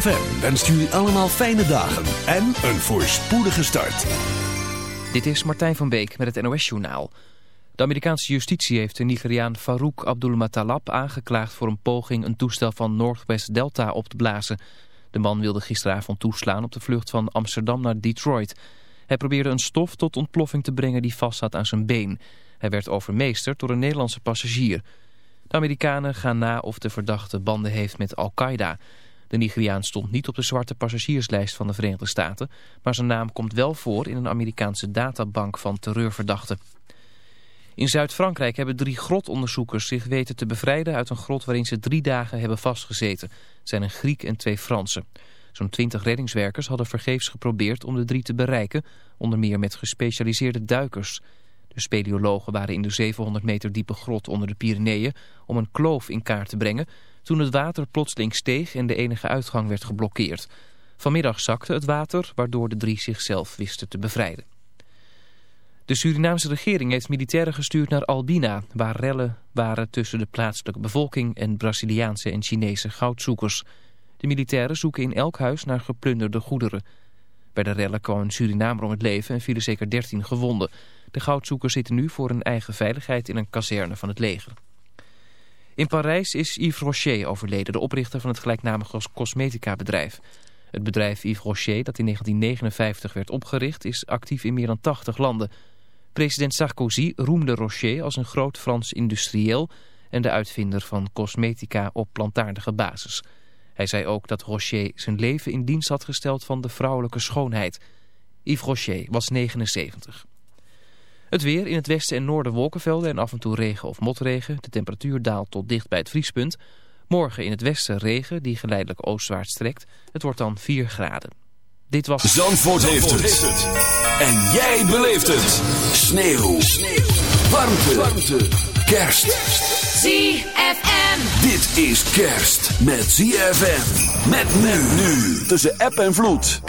ZFM wenst jullie allemaal fijne dagen en een voorspoedige start. Dit is Martijn van Beek met het NOS-journaal. De Amerikaanse justitie heeft de Nigeriaan Farouk Abdulmatalab aangeklaagd voor een poging een toestel van Northwest Delta op te blazen. De man wilde gisteravond toeslaan op de vlucht van Amsterdam naar Detroit. Hij probeerde een stof tot ontploffing te brengen die vastzat aan zijn been. Hij werd overmeesterd door een Nederlandse passagier. De Amerikanen gaan na of de verdachte banden heeft met Al-Qaeda. De Nigeriaan stond niet op de zwarte passagierslijst van de Verenigde Staten... maar zijn naam komt wel voor in een Amerikaanse databank van terreurverdachten. In Zuid-Frankrijk hebben drie grotonderzoekers zich weten te bevrijden... uit een grot waarin ze drie dagen hebben vastgezeten. Het zijn een Griek en twee Fransen. Zo'n twintig reddingswerkers hadden vergeefs geprobeerd om de drie te bereiken... onder meer met gespecialiseerde duikers... De speleologen waren in de 700 meter diepe grot onder de Pyreneeën om een kloof in kaart te brengen toen het water plotseling steeg en de enige uitgang werd geblokkeerd. Vanmiddag zakte het water, waardoor de drie zichzelf wisten te bevrijden. De Surinaamse regering heeft militairen gestuurd naar Albina, waar rellen waren tussen de plaatselijke bevolking en Braziliaanse en Chinese goudzoekers. De militairen zoeken in elk huis naar geplunderde goederen. Bij de rellen kwam een Surinamer om het leven en vielen zeker 13 gewonden. De goudzoekers zitten nu voor hun eigen veiligheid in een kazerne van het leger. In Parijs is Yves Rocher overleden, de oprichter van het gelijknamige cosmetica-bedrijf. Het bedrijf Yves Rocher, dat in 1959 werd opgericht, is actief in meer dan 80 landen. President Sarkozy roemde Rocher als een groot Frans industrieel en de uitvinder van cosmetica op plantaardige basis. Hij zei ook dat Rocher zijn leven in dienst had gesteld van de vrouwelijke schoonheid. Yves Rocher was 79. Het weer in het westen en noorden wolkenvelden en af en toe regen of motregen. De temperatuur daalt tot dicht bij het vriespunt. Morgen in het westen regen die geleidelijk oostwaarts trekt. Het wordt dan 4 graden. Dit was... Zandvoort, heeft, het. En jij beleeft het. Sneeuw. Sneeuw. Warmte. Warmte. Kerst. ZFM. Dit is kerst met ZFM. Met men nu. Tussen app en vloed.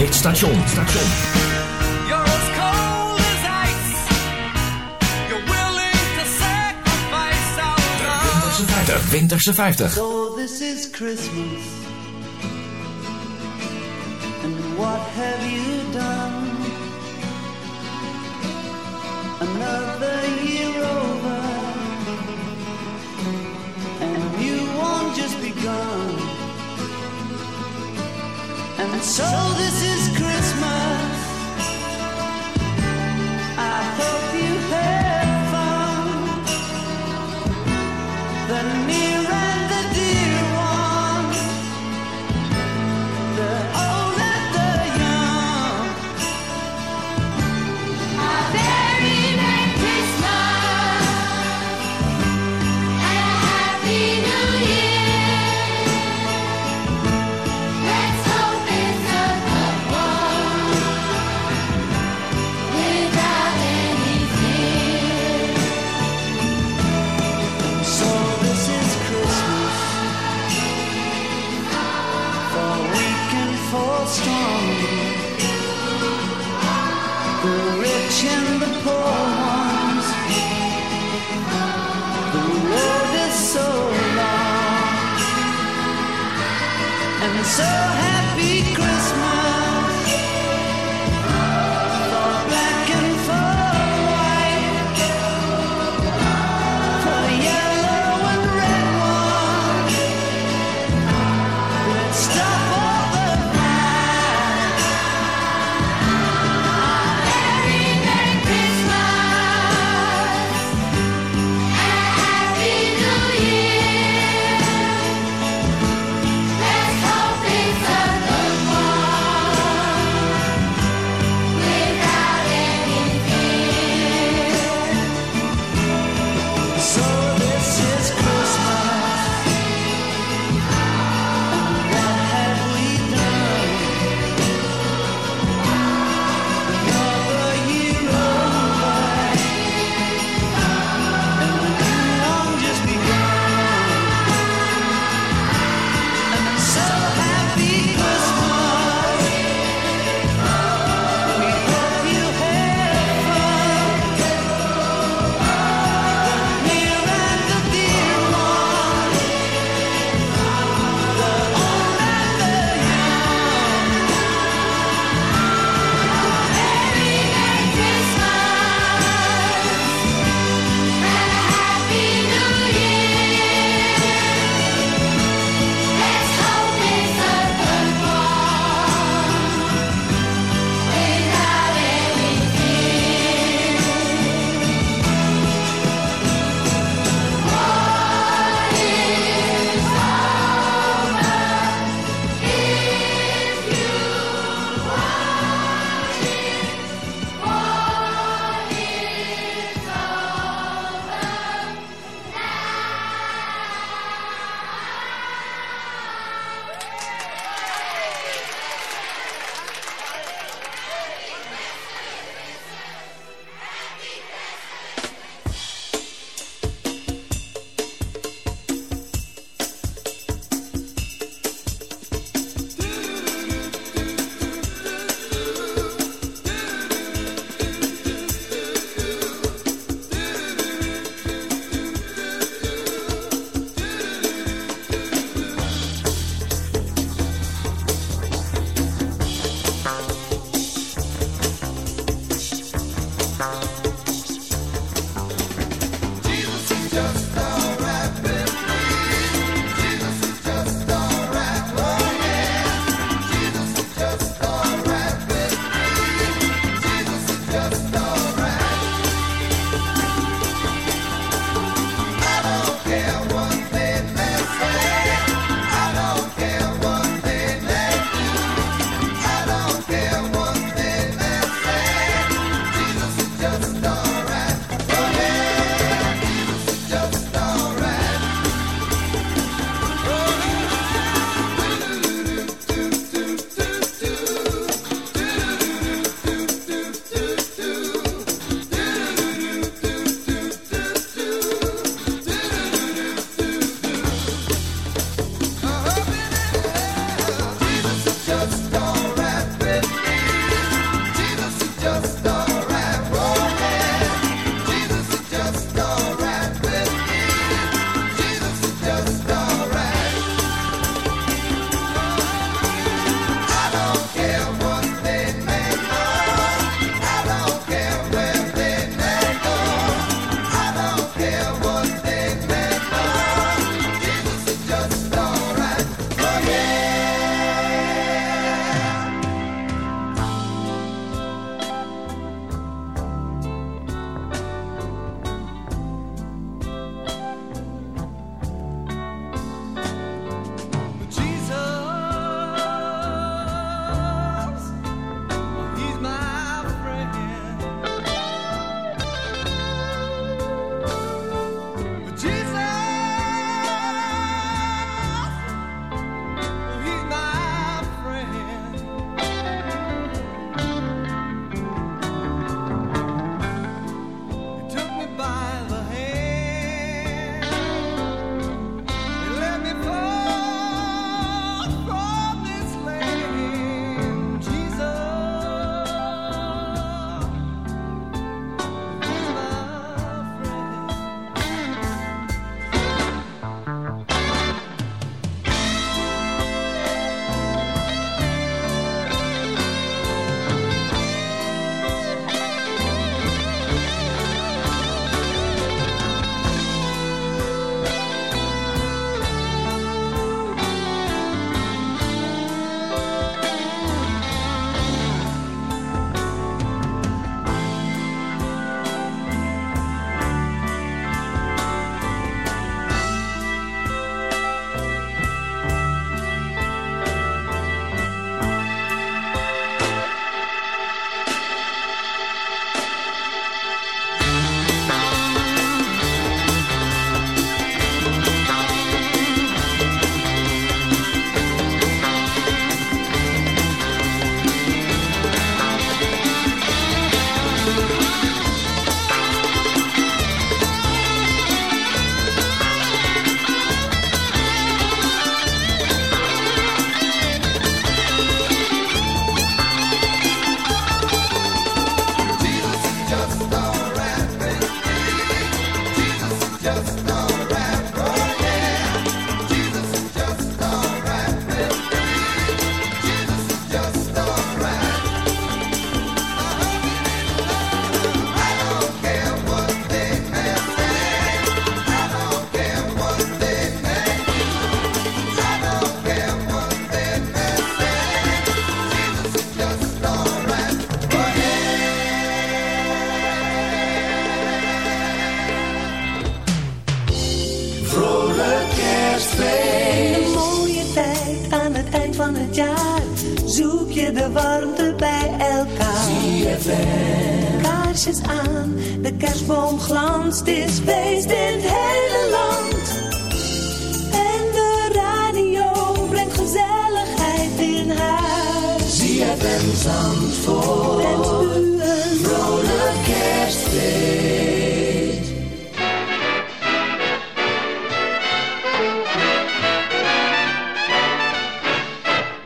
Dit station. station. De Winterse 50. So this is Christmas. And what have you done? Another year over. And you won't just. And so this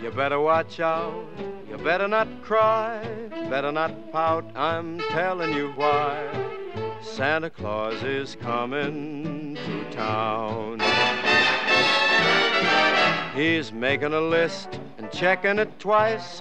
You better watch out, you better not cry, better not pout, I'm telling you why. Santa Claus is coming to town. He's making a list and checking it twice.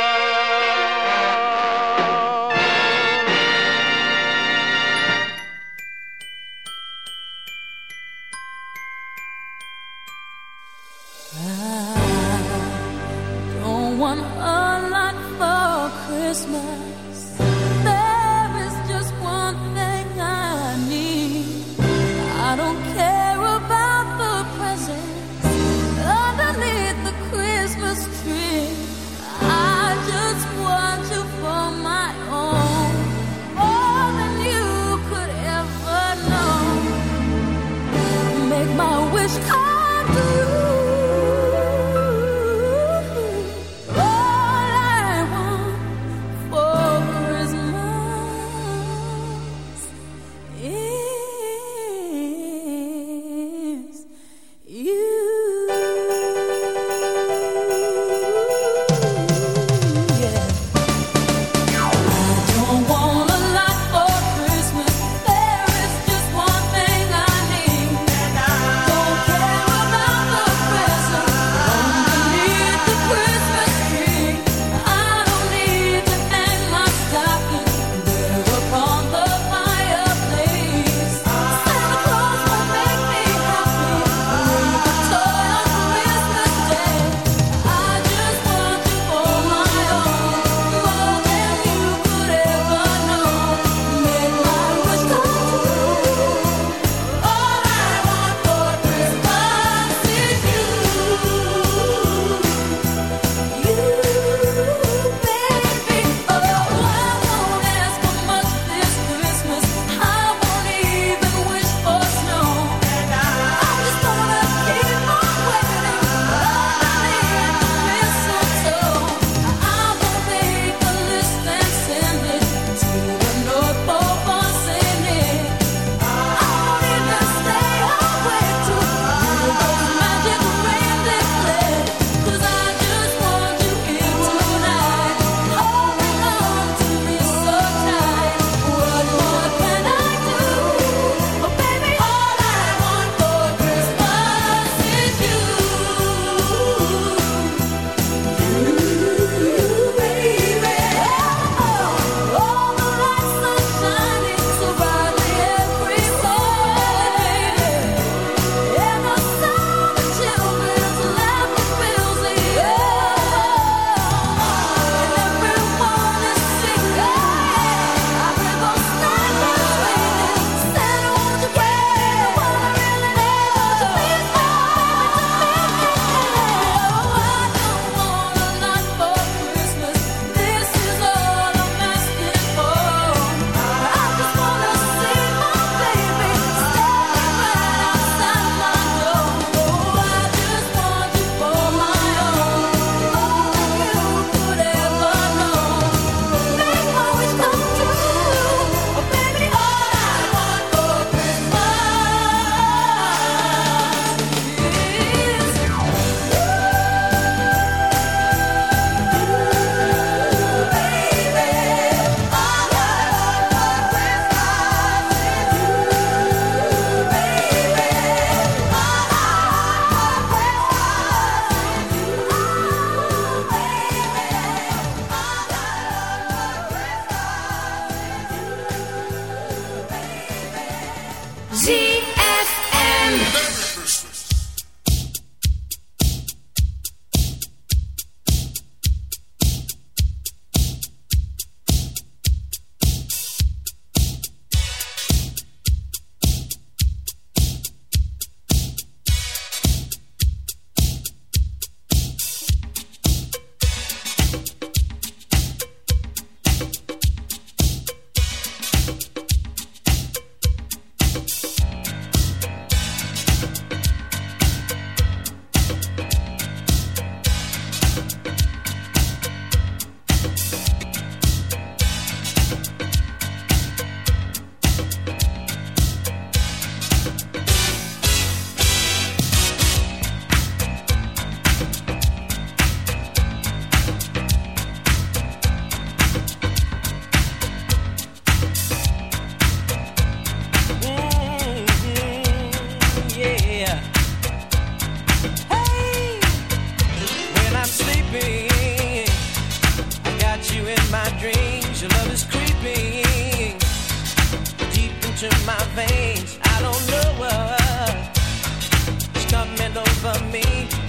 Over me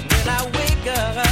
when I wake up.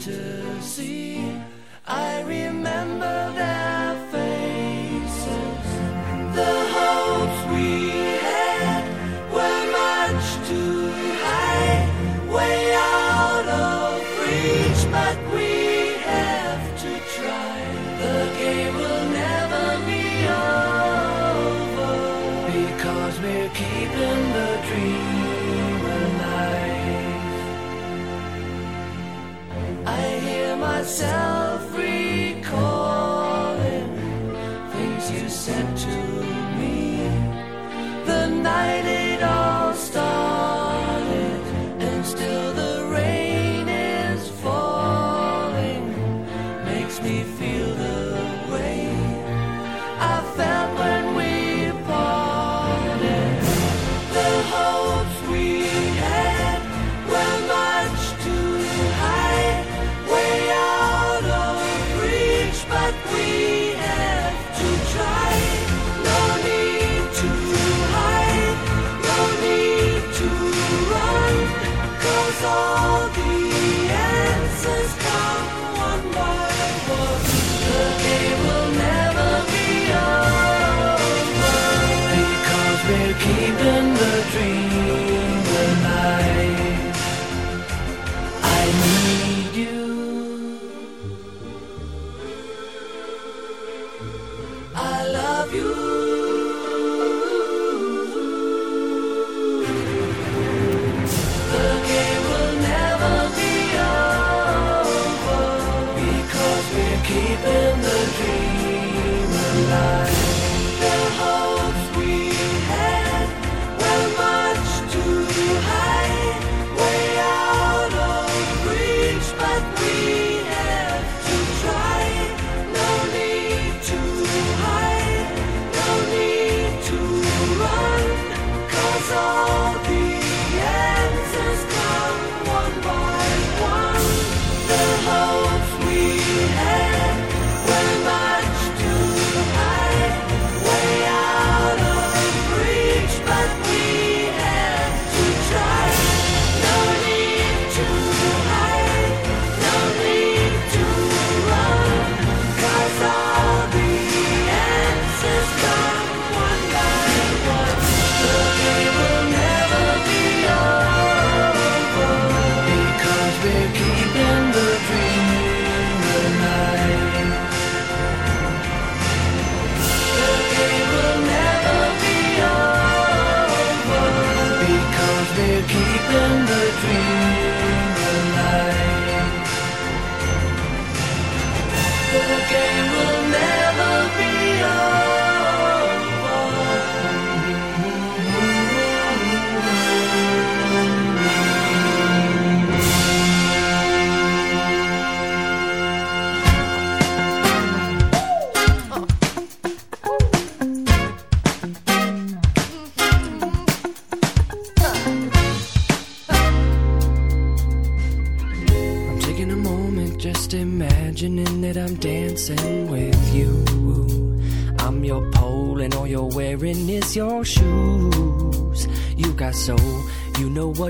to see. yourself